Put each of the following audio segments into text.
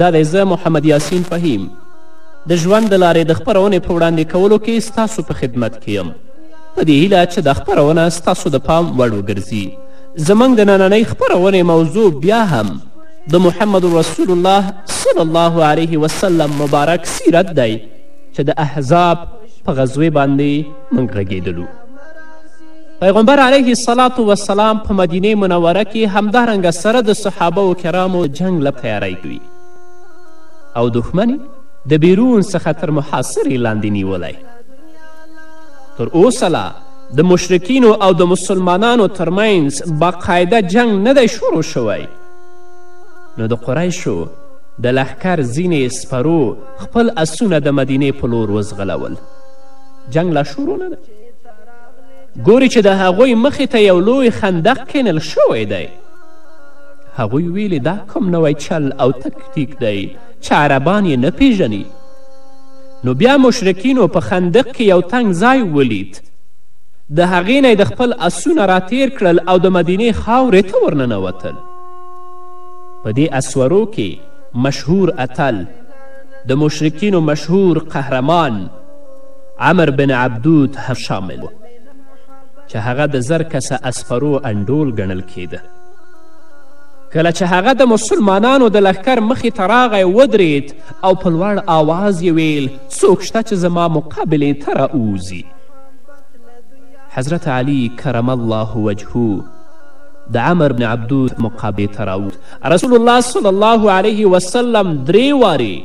دا دی زه محمد یاسین فهیم د ژوند د لارې د خپرونې په وړاندې کولو کې ستاسو په خدمت کې یم په دې هیله چې دا خپرونه ستاسو د پام وړ وګرځي زموږ د نننۍ خپرونې موضوع بیا هم د محمد رسول الله صلی الله علیه وسلم مبارک سیرت دی چې د احزاب په غزوې باندې موږ غږېدلو پیغمبر علیه الصلاة والسلام په مدینه منوره کې همدارنګه سره د صحابه و کرامو جنګ له تیاری کوي او دښمن د بیرون څخه تر محاصرې لاندې نیولی تر اوسه لا د مشرکینو او د مسلمانانو ترمنځ باقاعده جنگ نه دی شروع شوی نو د قریشو د لښکر ځینې سپرو خپل اسونه د مدینې په لور وځغلول جنګ لا شروع نه دی ګوري چې د هغوی مخې ته یو لوی خندق کینل شوی دی هغوی ویلي دا کوم نوی چل او تکتیک دی چې عربان یې نه پیژني نو بیا مشرکینو په خندق کې یو تنګ ځای ولید د هغې نه د خپل اسونه راتیر کړل او د مدینې خاورې ته ورننوتل په دې اسورو کې مشهور اتل د مشرکینو مشهور قهرمان عمر بن عبدود هم شامل و چې هغه د زر کسه اسپرو انډول ګڼل کیده کله چې هغه د مسلمانانو د لښکر مخې ته راغی ودرید او په لوړ آواز یې ویل څوک شته چې زما مقابلې ته راووځي حضرت علی کرم الله وجهو د عمر بن عبدود مقابلې ته راووت رسول الله صلی الله علیه وسلم درې وارې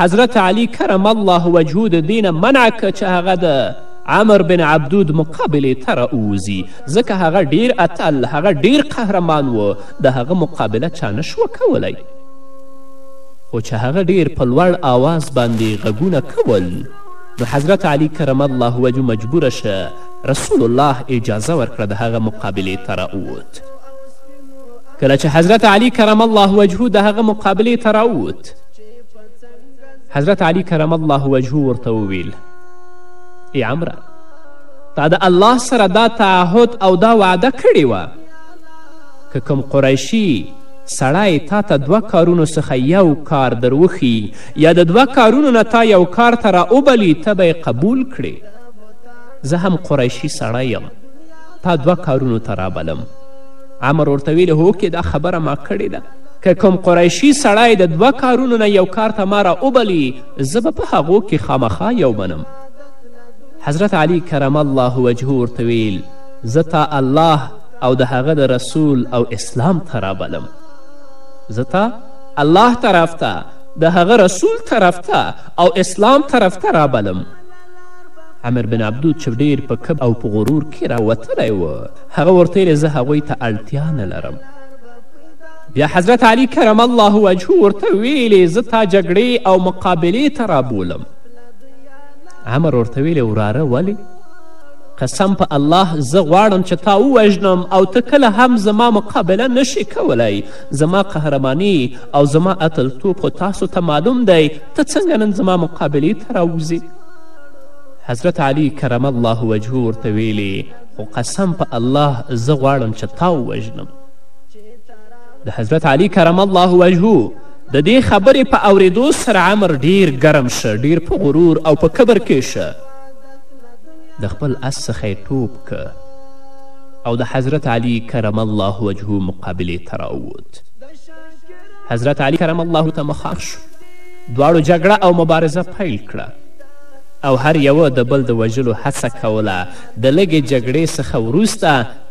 حضرت علی کرم الله وجهه د دې نه منع که چې هغه د عمر بن عبدود مقابلې ته راووځي ځکه هغه ډیر اتل هغه ډیر قهرمان و د هغه مقابله چا نه شوه کولی خو چې هغه ډیر په لوړ آواز باندې غږونه کول نو حضرت علی کرم الله وجه مجبور شه رسول الله اجازه ورکړه د هغه مقابلې ته راووت کله چې حضرت علی کرم الله وجهه د هغه مقابلې ته راووت حضرت علی کرم الله وجهه ورته وویل ای عمره تا د الله سره دا تعهد او دا وعده کړې وه که کوم قریشي سړی تا ته دوه کارونو څخه یو کار در وښي یا د دوه کارونو نه تا یو کار ته را وبلي ته به قبول کړې زه هم قریشي سړی یم تا دوه کارونو ته رابلم عمر ورته ویلي هو که دا خبره ما کړې ده که کوم قریشي سړی د دوه کارونو نه یو کار ته ما راوبلي زه به په هغو کې خامخا یو منم حضرت علی کرم الله وجهه ورته ویل زه تا الله او د هغه د رسول او اسلام ته رابلم زه تا الله طرف ته د هغه رسول طرف ته او اسلام طرف ته رابلم امر بن عبدود چې ډیر په کب او په غرور کې راوتلی و هغه ورته ویلې زه هغوی ته اړتیا نه لرم بیا حضرت علی کرم الله وجهه ورته ویلې زه تا جګړې او مقابلې ته رابولم عمر ورته ویلې وراره ولې قسم په الله زه غواړم چې تا ووژنم او ته کله هم زما مقابله نشي کولی زما قهرمانی او زما اتلتوب خو تاسو ته معلوم دی ته څنګه نن زما مقابلې ته راوځې حضرت علی کرم الله وجهه ورته ویلې خو قسم په الله زه غواړم چې تا ووژنم د حضرت علی کرم الله وجهو د دې خبرې په اوریدو سره عمر ډیر ګرم شه ډیر په غرور او په کبر کې شه د خپل اس څخه یې ټوپ که او د حضرت علی کرم الله وجهو مقابلې ته راووت حضرت علی کرم الله ته مخامخ شو دواړو جګړه او مبارزه پیل کړه او هر یوه د بل د وژلو هڅه کوله د لږې جګړې څخه وروسته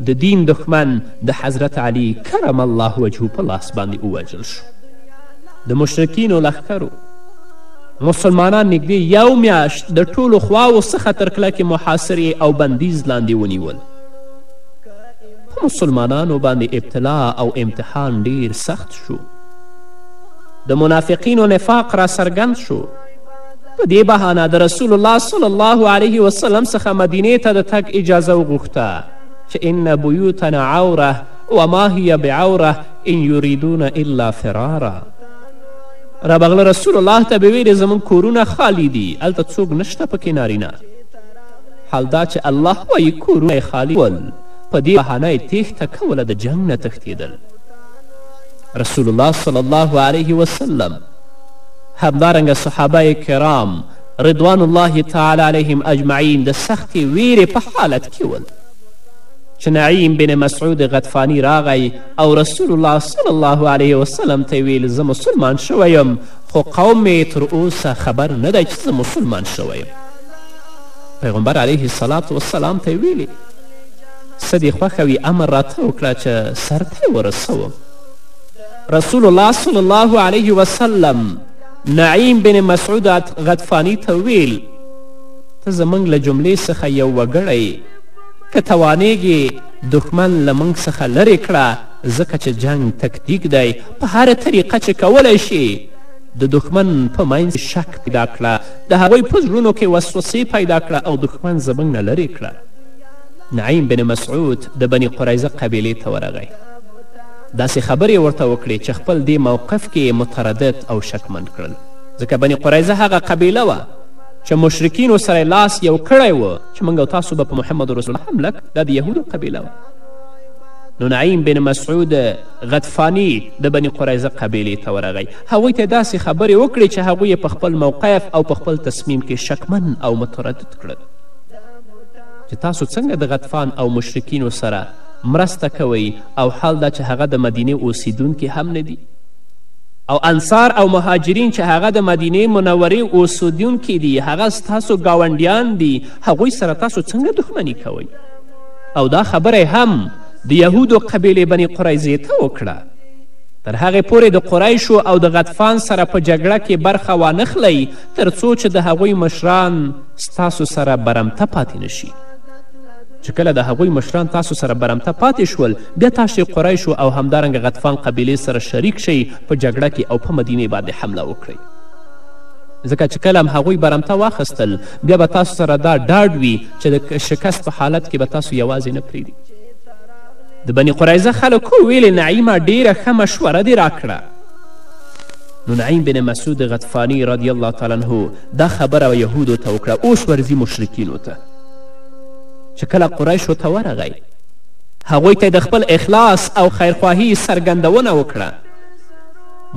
د دین دښمن د حضرت علي کرم الله وجهه په لاس باندې ووژل شو د مشرکینو لښکرو مسلمانان نږدې یو میاشت د ټولو خواو څخه تر کلکې محاصرې او بندیز لاندې ونیول په مسلمانانو باندې ابتلا او امتحان ډیر سخت شو د منافقینو نفاق را څرګند شو په دې بهانه د رسول الله صلی الله علیه وسلم څخه مدینې ته د تګ اجازه وغوښته چې ان بیوتنا عوره وما هی بعوره ان یریدون الا فرارا ربغله رسول الله ته به ویلې زموږ کورونه خالی دي هلته څوک نشته پکې نارینه حال دا چې الله وایي کورونه یې خالي ول په دې بهانه یې تیښته کوله د جنګ نه تښتېدل رسول الله صلی الله علیه وسلم همدارنګه صحابه کرام رضوان الله تعالی علیهم اجمعین د سختې ویرې په حالت کې ول چې نعیم بن مسعود غطفانی راغی او رسول الله صلی الله علیه وسلم ته ویل زه مسلمان شوی یم خو قوم مې تر اوسه خبر نه دی چې زه مسلمان شوی یم پیغمبر علیه السلام وسلام ته ویلې څه دې خوښه وي امر راته وکړه چې سر ته ورسوم رسول الله صلی الله علیه وسلم نعیم بن مسعود غطفانی ته ویل ته زموږ له جملې څخه یو وګړی که توانیږې دښمن له موږ څخه لرې کړه ځکه چې جنگ تکتیک دی په هره طریقه چې کولی شي د دښمن په منځ شک پیدا کړه د هغوی په زړونو کې وسوسې پیدا کړه او دښمن زموږ نه لرې کړه نعیم بن مسعود د بني قریظه قبیلې ته ورغی داسې خبرې ورته وکړې چې خپل دې موقف کې یې متردد او شکمن کړل ځکه بني قریظه هغه قبیله وه چې مشرکینو سره لاس یو کړی و چې موږ او تاسو به په محمد رسول الله حمله دا د یهودو قبیله وه نو نعیم بن مسعود غطفانی د بني قریظه قبیلې ته ورغی هغوی ته داسې خبرې وکړې چې هغوی په خپل موقف او په خپل تصمیم کې شکمن او متردد کړل چې تاسو څنګه د غطفان او مشرکینو سره مرسته کوئ او حال دا چې هغه د مدینې اوسیدونکي هم نه دي او انصار او مهاجرین چې هغه د مدینې منورې اوسیدونکي دي هغه ستاسو ګاونډیان دي هغوی سره تاسو څنګه دښمني کوئ او دا خبره هم د یهودو قبیلې بني قریظې ته وکړه تر هغې پورې د قریشو او د غطفان سره په جګړه کې برخه وانخلئ تر څو چې د هغوی مشران ستاسو سره برمته پاتې نشي چې کله د هغوی مشران تاسو سره برمته پاتې شول، بیا تاشې قریشو او همدارنګه غطفان قبیلې سره شریک شئ په جګړه کې او په مدینې باندې حمله وکړئ. ځکه چې کله هم هغوی برمته واخستل، بیا به تاسو سره دا ډاډ وي چې د شکست په حالت کې به تاسو یوازې نه پریږدي. د بني قریظه خلکو ویلې نعیمه ډیره ښه مشوره دې راکړه. نو نعیم بن مسعود غطفانی رضی الله تعالی عنه دا خبره یهودو ته وکړه، اوس ورځي مشرکینو ته. چې کله قریشو ته ورغی هغوی ته د خپل اخلاص او خیرخواهي څرګندونه وکړه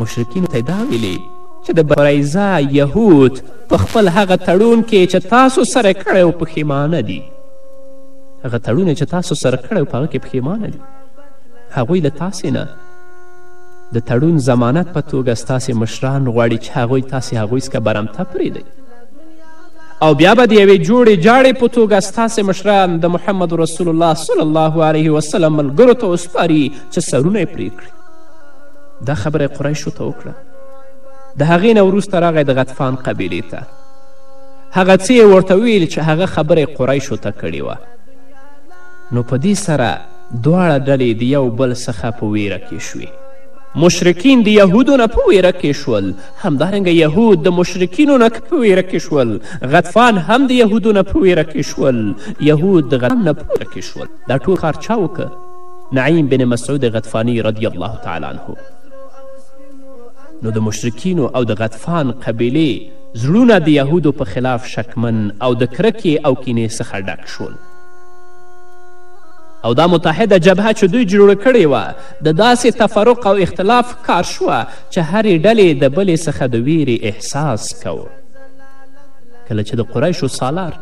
مشرکینو ته دا ویلي چې د قریزه یهود په خپل هغه تړون کې چې تاسو سره کړی و پښیمانه دي هغه تړون چې تاسو سره کړی و په هغه کې پښیمانه دي هغوی له تاسې نه د تړون ضمانت په توګه ستاسې مشران غواړي چې هغوی تاسې هغوی څخه برمته پرېږدئ او بیا به د یوې جوړې جاړې په توګه ستاسې مشران د محمد رسول الله صلی الله علیه وسلم ملګرو ته وسپاري چې سرونه یې پرې کړي دا خبره قریشو ته وکړه د هغې نه وروسته راغی د غطفان قبیلې ته هغه څه یې ورته ویل چې هغه خبره یې قریشو ته کړې وه نو په دې سره دواړه ډلې د یو بل څخه په ویره کې شوې مشرکین د یهودو نه په ویره کې شول همدارنګه یهود د مشرکینو نه په ویره کې شول غطفان هم د یهودو نه په ویره کې شول یهود د غطفان نه په ویره کې شول دا ټول کار چا وکړه نعیم بن مسعود غطفانی رضی الله تعالی عنه نو د مشرکینو او د غطفان قبیلې زړونه د یهودو په خلاف شکمن او د کرکې او کینې څخه ډک شول او دا متحده جبهه چې دوی جوړه کړې وه د داسې تفرق او اختلاف کار شوه چې هرې ډلې د بلې څخه د ویرې احساس کوه کله چې د قریشو سالار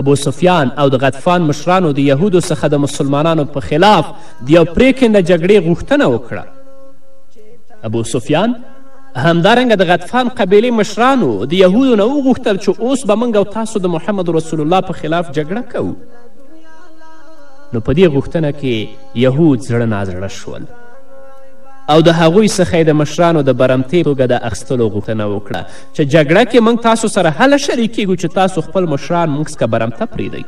ابو سفیان او د غطفان مشرانو د یهودو څخه د مسلمانانو په خلاف د یو پرېکنده جګړې غوښتنه وکړه ابو سفیان همدارنګه د غطفان قبیلې مشرانو د یهودو نه وغوښتل چې اوس به موږ او تاسو د محمد رسول الله په خلاف جګړه کوو نو په دې غوښتنه کې یهود زړه نازړه شول او د هغوی څخه یې د مشرانو د برمتې توګه د اخیستلو غوښتنه وکړه چې جګړه کې موږ تاسو سره هله شریکیږو چې تاسو خپل مشران موږ څخه برمته پریږدئ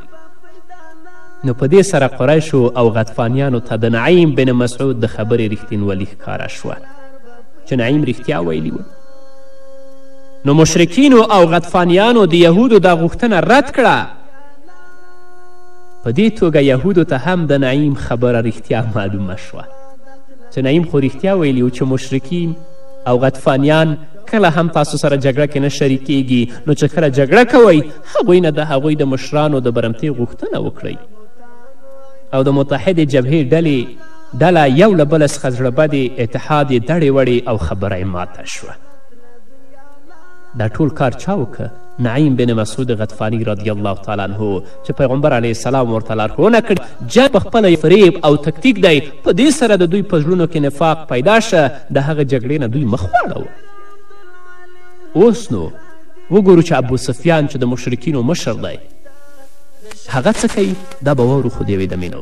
نو په دې سره قریشو او غطفانیانو ته د نعیم بن مسعود د خبرې رښتینولي ښکاره شوه چې نعیم رښتیا ویلي و نو مشرکینو او غطفانیانو د یهودو دا غوښتنه رد کړه په دې توګه یهودو ته هم د نعیم خبره رښتیا معلومه شوه تنعیم خو رښتیا ویلي و چې مشرکین او غطفانیان کله هم تاسو سره جګړه کې نه شریک کیږي نو چې کله جګړه کوئ هغوی نه د هغوی د مشرانو د برمتې غوښتنه وکړئ او د متحدې جبهې ډلې ډله یو له بله څخه زړه بدې اتحاد یې دړې وړې او خبره یې ماته شوه دا ټول کار چا وکړه نعیم بن مسعود غطفانی رضی الله تعالی عنه چې پیغمبر علیه السلام ورته لارښوونه کړې جنګ په خپله یو فریب او تکتیک دی په دې سره د دوی په زړونو کې نفاق پیدا شه د هغه جګړې نه دوی مخ واړوه اوس نو وګورو چې ابو سفیان چې د مشرکینو مشر دی هغه څه کوي دا به واورو خو د یوې دمې نه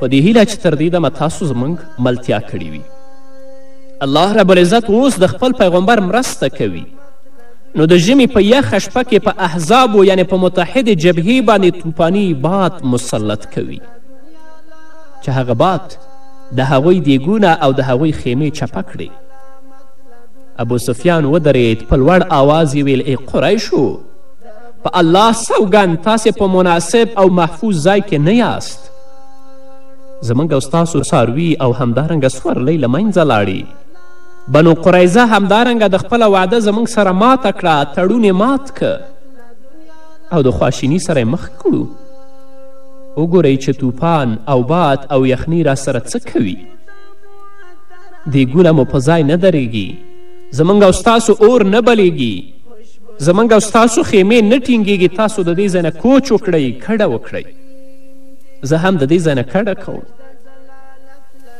په دې هیله چې تر دې دمه تاسو زموږ ملتیا کړې وي الله رب العزت اوس د خپل پیغمبر مرسته کوي نو د ژمي په یخه شپه کې په احزابو یعنی په متحد جبهې باندې توپانی باد مسلط کوي چې هغه باد د هغوی دیګونه او د هغوی خیمې چپه کړې ابو سفیان ودرید په لوړ آواز یې ویل ای قریشو په الله سوګند تاسې په مناسب او محفوظ ځای کې نه یاست زمونږ او ستاسو څاروي او همدارنګه سورلۍ له منځه لاړې بنو قریظه همدارنګه د خپله وعده زمونږ سره ماته کړه تړون مات که او د خواشینی سره مخ کړو وګورئ چې طوفان او باد او یخنۍ را سره څه کوي دیګونه مو په ځای نه درېږي زمونږ او ستاسو اور نه بلیږي زمونږ او ستاسو خیمې نه ټینګیږي تاسو د دې ځای نه کوچ وکړئ کډه وکړئ زه هم د دې ځای نه کډه کوم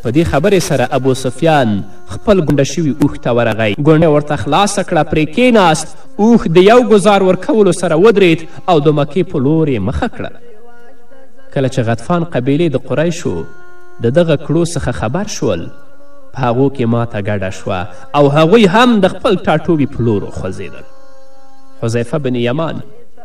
په دې خبرې سره ابو سفیان خپل ګونډه شوي اوښ ته ورغی ګونډه ورته خلاصه کړه پرې کیناست اوښ د یو ګزار ورکولو سره ودرید او د مکې په لور مخه کړه کله چې غطفان قبیلې د قریشو د دغه کړو څخه خبر شول په هغو کې ماته ګډه شوه او هغوی هم د خپل ټاټوبي په لور وخوځېدل حذیفه بن یمان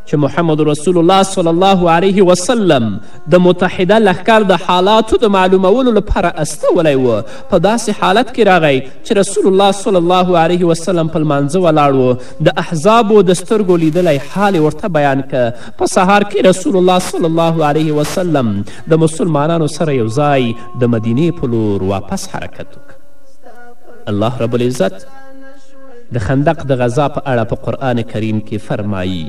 چې محمد رسول الله صلی الله علیه وسلم د متحده لښکر د حالاتو د معلومولو لپاره استولی و په داسې حالت کې راغی چې رسول الله صلی الله علیه وسلم په لمانځه ولاړ و د احزابو د سترګو لیدلی حال ورته بیان که په سهار کې رسول الله صلی الله علیه وسلم د مسلمانانو سره یو ځای د مدینې په لور واپس حرکت وکړ الله رب العزت د خندق د غزا په اړه په قرآن کریم کې فرمایي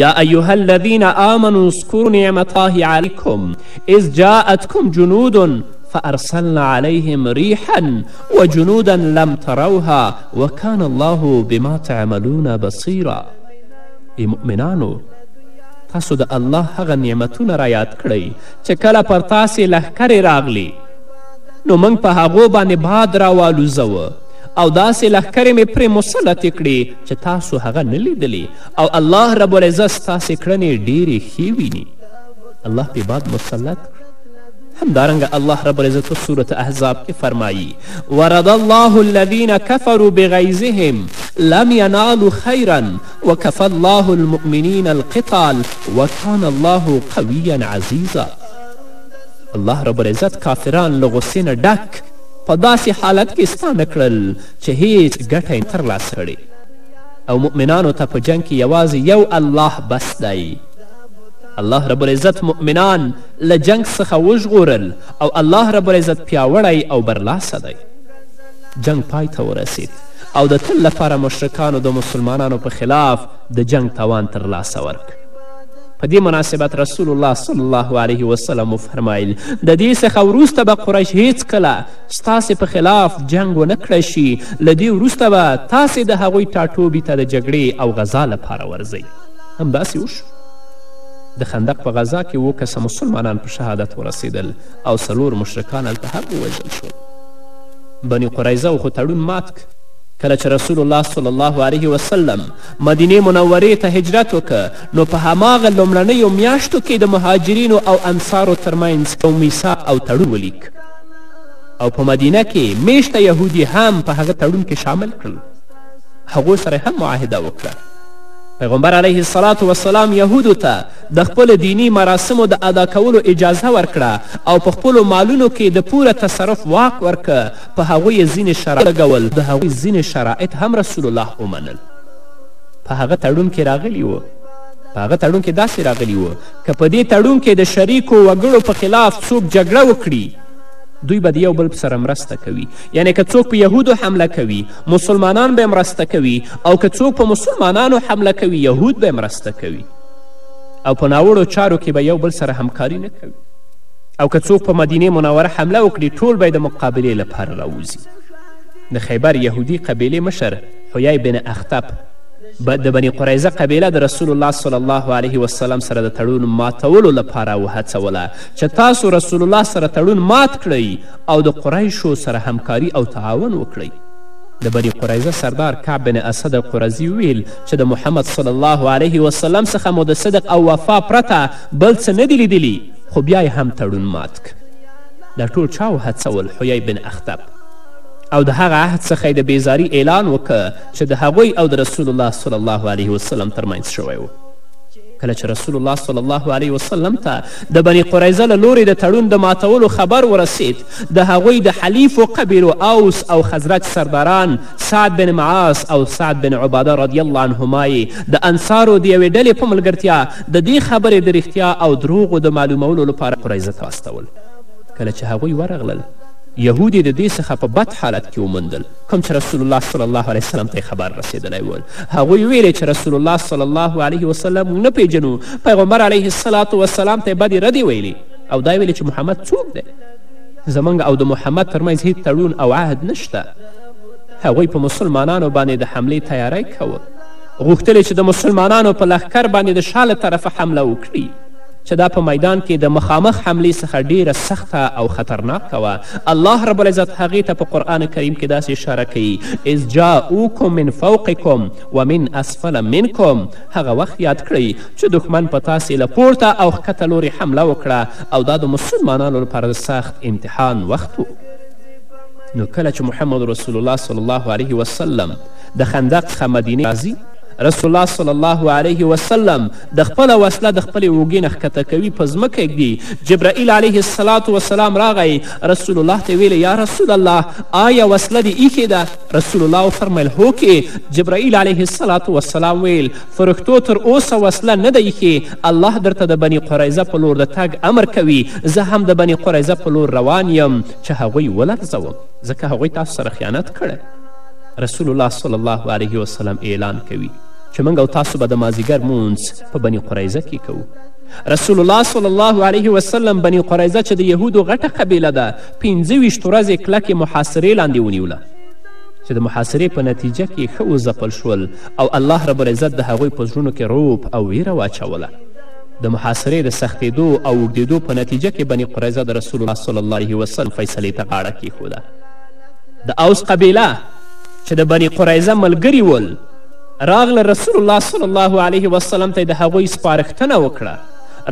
یا ایها الذین آمنوا اذکروا نعمت الله علیکم اذ جاءتکم جنود فارسلنا علیهم ریحا وجنودا لم تروها وکان الله بما تعملون بصیرا ای مؤمنانو تاسو د الله هغه نعمتونه را یاد کړئ چې کله پر تاسې لښکرې راغلي نو موږ په هغو باندې باد راوالوزوه او داسې لښکرې مې پرې مسلطې کړې چې تاسو هغه نه لیدلې او الله رب العزت ستاسې کړنې ډېرې ښې ویني الله پې باد مسلط همدارنګه الله رب العزت په صورت احزاب کې فرمایی ورد الله الذین کفروا بغیظهم لم ینالوا خیرا وکفى الله المؤمنین القتال وکان الله قویا عزیزا الله رب العزت کافران له غصې نه ډک په داسې حالت کې ستا نه کړل چې هیڅ ګټه یې تر لاسه کړې او مؤمنانو ته په جنګ کې یوازې یو الله بس دی الله رب العزت مؤمنان له جنگ څخه وژغورل او الله رب العزت پیاوړی او برلاسه دی جنگ پای ته ورسید او د تل لپاره مشرکانو د مسلمانانو په خلاف د جنگ توان ترلاسه ورک په دې مناسبت رسول الله صلی الله علیه وسلم وفرمایل د دې څخه وروسته به قریش هیڅکله ستاسې په خلاف جنګ ونه کړی شي له دې وروسته به تاسې د هغوی ټاټوبي ته د جګړې او غذا لپاره ورځئ همداسې وشو د خندق په غذا کې اووه کسه مسلمانان په شهادت ورسېدل او څلور مشرکان هلته هم ووژل شول بني قریظه و خو تړون مات کله چې رسول الله صلی الله علیه وسلم مدینې منورې ته هجرت وکړ نو په هماغه لومړنیو میاشتو کې د مهاجرینو او انصارو ترمنځ یو میثاق او تړون ولیک او په مدینه کې میشته یهودي هم په هغه تړون کې شامل کړل هغو سره هم معاهده وکړه پیغمبر علیه السلام وسلام یهودو ته د خپلو دینی مراسمو د ادا کولو اجازه ورکړه او په خپلو مالونو کې د پوره تصرف واک ورکه په هغوی یې ځینې شرایط لګول د هغوی ځینې شرایط هم رسول الله ومنل په هغه تړون کې راغلي وو په هغه تړون کې داسې راغلي وو که په دې تړون کې د شریکو وګړو په خلاف څوک جګړه وکړي دوی به د یو بل سره مرسته کوي یعنی که څوک په یهودو حمله کوي مسلمانان به مرسته کوي او که څوک په مسلمانانو حمله کوي یهود به مرسته کوي او په ناوړو چارو کې به یو بل سره همکاري نه کوي او که څوک په مدینه منوره حمله وکړي ټول به د مقابلې لپاره راوځي د خیبر یهودي قبیلې مشر حیی بن اخطب به د بني قریظه قبیله د رسول الله صلی الله علیه وسلم سره د تړون ماتولو لپاره وهڅوله چې تاسو رسول الله سره تړون مات کړئ او د قریشو سره همکاري او تعاون وکړئ د بني قریظه سردار کعب بن اسد القرزي ویل چې د محمد صلی الله علیه وسلم څخه مو د صدق او وفا پرته بل څه نه دي لیدلي خو بیا هم تړون مات که دا ټول چا وهڅول حیی بن اختب او د هغه عهد څخه یې د بیزاری اعلان وکړ چې د هغوی او د رسول الله صلی الله علیه وسلم ترمنځ شوی و کله چې رسول الله صلی الله علیه وسلم ته د بني قریظه له لورې د تړون د ماتولو خبر ورسید د هغوی د حلیفو قبیلو اوس او خزرج سرداران سعد بن معاص او سعد بن عباده رضی الله عنهما یې د انصارو د یوې ډلې په ملګرتیا د دې خبرې د رښتیا او دروغو د معلومولو لپاره قریظه ته واستول کله چې هغوی ورغلل یهود یې د دې څخه په بد حالت کې وموندل کوم چې رسول الله صلی الله علیه وسلم ته خبر رسېدلی و هغوی ویلې چې رسول الله صلی الله علیه وسلم نه پیژنو پیغمبر علیه السلام وسلام ته بدې ردې ویلې او دا ویلې چې محمد څوک دی زموږ او د محمد ترمنځ هیڅ تړون او عهد نشته هغوی په مسلمانانو باندې د حملې تیاری کوه غوښتل چې د مسلمانانو په لښکر باندې د شا له طرفه حمله وکړي چې دا په میدان کې د مخامخ حملې څخه ډیره سخته او خطرناکه وه الله رب العزت هغې ته په قرآن کریم کې داسې اشاره کوي اذ جاءوکم من فوقکم ومن اسفل منکم هغه وخت یاد کړئ چې دښمن په تاسې له پورته او ښکته لورې حمله وکړه او دا د مسلمانانو لپاره د سخت امتحان وخت و نو کله چې محمد رسول الله صلی الله علیه وسلم د خندق څخه مدینې راځي رسول الله صلی الله علیه وسلم د خپله وسله د خپلې اوږې نه ښکته کوي په ځمکه ږدي جبرائیل علیه السلام وسلام راغی رسول الله ته ویلې یا رسول الله آیا وسله دې ایښې ده رسول الله وفرمیل هوکې جبرائیل علیه السلام وسلام ویل فرښتو تر اوسه وسله نه ده ایښې الله درته د بني قریظه په لور د تګ امر کوي زه هم د بني قریظه په لور روان یم چې هغوی ولرزوم ځکه هغوی تاسو سره خیانت کړی رسول الله صلی الله علیه وسلم اعلان کوي چې موږ او تاسو به د مازیګر مونځ په بني قریظه کې کوو رسول الله صلی الله علیه وسلم بني قریظه چې د یهودو غټه قبیله ده پنځه ویشت ورځې کلکې محاصرې لاندې ونیوله چې د محاصرې په نتیجه کې ښه وځپل شول او الله رب العزت د هغوی په زړونو کې روب او ویره واچوله د محاصرې د سختېدو او اوږدېدو په نتیجه کې بني قریظه د رسول الله صلی الله علیه وسلم فیصلې ته غاړه کیښوده د اوس قبیله چې د بني قریظه ملګري ول راغله رسول الله صلی الله علیه وسلم ته د هغوی سپارښتنه وکړه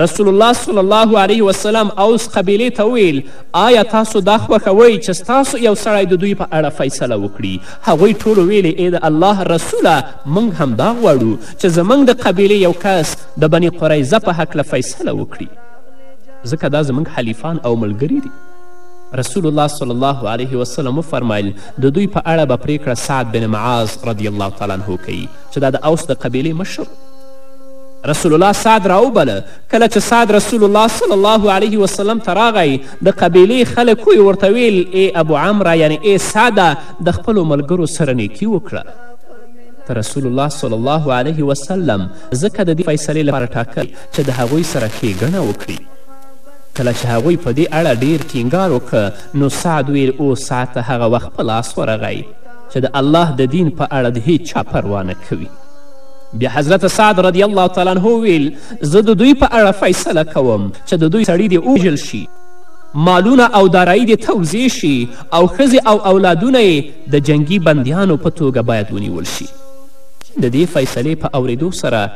رسول الله صلی الله علیه وسلم اوس قبیلې ته وویل آیا تاسو دا خوښوئ چې ستاسو یو سړی د دوی په اړه فیصله وکړي هغوی ټولو ویلې ای د الله رسوله موږ همدا غواړو چې زموږ د قبیلې یو کس د بني قریظه په هکله فیصله وکړي ځکه دا زموږ حلیفان او ملګري دي رسول الله صلی الله علیه وسلم وفرمایل د دوی په اړه به پرېکړه سعد بن معاذ رضی الله تعالی عنه کوي چې دا د اوس د قبیلې مشر رسول الله سعد راوبله کله چې سعد رسول الله صلی الله علیه وسلم ته راغی د قبیلې خلکو یې ورته ویل ای ابو عمره یعنی ای سعده د خپلو ملګرو سره نیکي وکړه ته رسول الله صلی الله علیه وسلم ځکه د دې فیصلې لپاره ټاکل چې د هغوی سره ښېګڼه وکړي کله چې هغوی په دې اړه ډیر ټینګار وکړ نو سعد ویل اوس سعد ته هغه وخت په لاس ورغی چې د الله د دین په اړه د هیچا پروا نه کوي بیا حضرت سعد رضی الله تعالی عنه ویل زه د دوی په اړه فیصله کوم چې د دوی سړي دې ووژل شي مالونه او دارایی دې توضیع شي او ښځې او اولادونه یې د جنگي بندیانو په توګه باید ونیول شي د دې فیصلې په اوریدو سره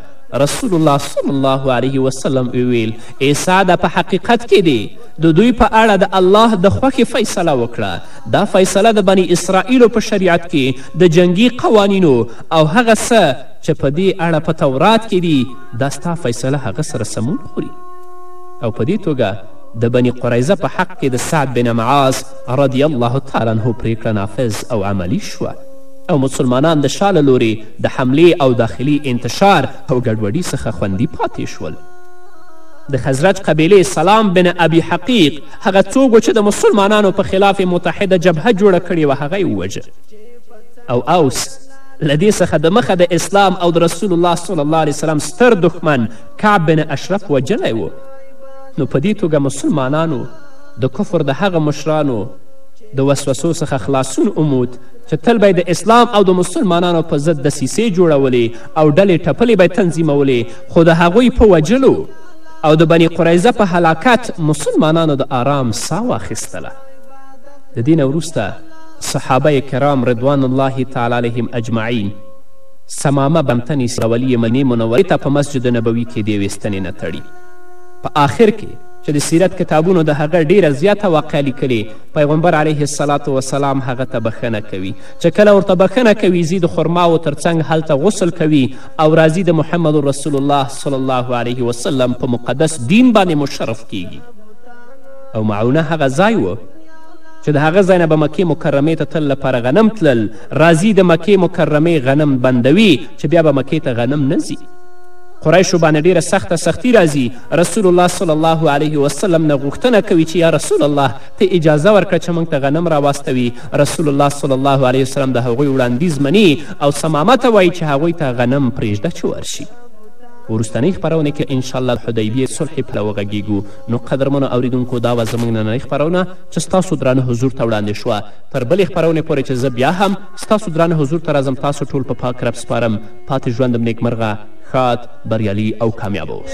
رسول الله صلی الله علیه وسلم وویل عیسی دا په حقیقت کې دې د دوی په اړه د الله د خوښې فیصله وکړه دا فیصله د بني اسرائیلو په شریعت کې د جنګي قوانینو او هغه څه چې په دې اړه په تورات کې دي دا ستا فیصله هغه سره سمون خوري او په دې توګه د بني قریزه په حق کې د سعد بن معاذ رضی الله تعالی عنه پریکړه نافذ او عملی شوه او مسلمانان د شا له لورې د حملې او داخلي انتشار او ګډوډي څخه خوندي پاتې شول د خزرج قبیلې سلام بن ابي حقیق هغه څوک و چې د مسلمانانو په خلاف متحده جبهه جوړه کړې وه هغه یې ووژه او اوس له دې څخه د مخه د اسلام او د رسول الله صلی الله علیه وسلم ستر دښمن کعب بن اشرف وژلی و نو په دې توګه مسلمانانو د کفر د هغه مشرانو د وسوسو څخه خلاصون وموت چې تل به د اسلام او د مسلمانانو په ضد دسیسې جوړولې او ډلې ټپلې به تنظیمولې خو د هغوی په وژلو او د بني قریظه په هلاکت مسلمانانو د آرام ساه واخیستله د دې نه وروسته صحابه کرام رضوان الله تعالی علیهم اجمعین سمامه بنته نیسي راولي یې مدینې منورې ته په مسجد نبوي کې د یوې ستنې نه تړي په آخر کې چې د سیرت کتابونو د هغه ډیره زیاته واقع لیکلې پیغمبر علیه السلام وسلام هغه ته بخښنه کوي چې کله ورته بخښنه کوي ځي د خرماو ترڅنګ هلته غسل کوي او راځي د محمد رسول الله صلی الله علیه وسلم په مقدس دین باندې مشرف کیږي او معونه هغه ځای و چې د هغه ځای نه به مکې مکرمې ته تل لپاره غنم تلل راځي د مکې مکرمې غنم بندوي چې بیا به مکې ته غنم نه ځي قریشو باندې ډیره سخته سختی راځي رسول الله صلی الله علیه وسلم نه غوښتنه کوي چې یا رسول الله ته اجازه ورکړه چې موږ ته غنم راواستوي رسول الله صلی الله علیه وسلم د هغوی وړاندیز مني او ثمامه ته وایي چې هغوی ته غنم پرېږده چې ورشي په وروستنۍ خپرونه کې انشاءالله د حدیبیې صلح په اړه وغږیږو نو قدرمنو اوریدونکو دا وه زموږ نننۍ خپرونه چې ستاسو درانه حضور ته وړاندې شوه تر بلې خپرونې پورې چې زه بیا هم ستاسو درانه حضور ته راځم تاسو ټول په پاک رب سپارم پاتې ژوندم نیکمرغه ښاد بریالي او کامیاب اوسئ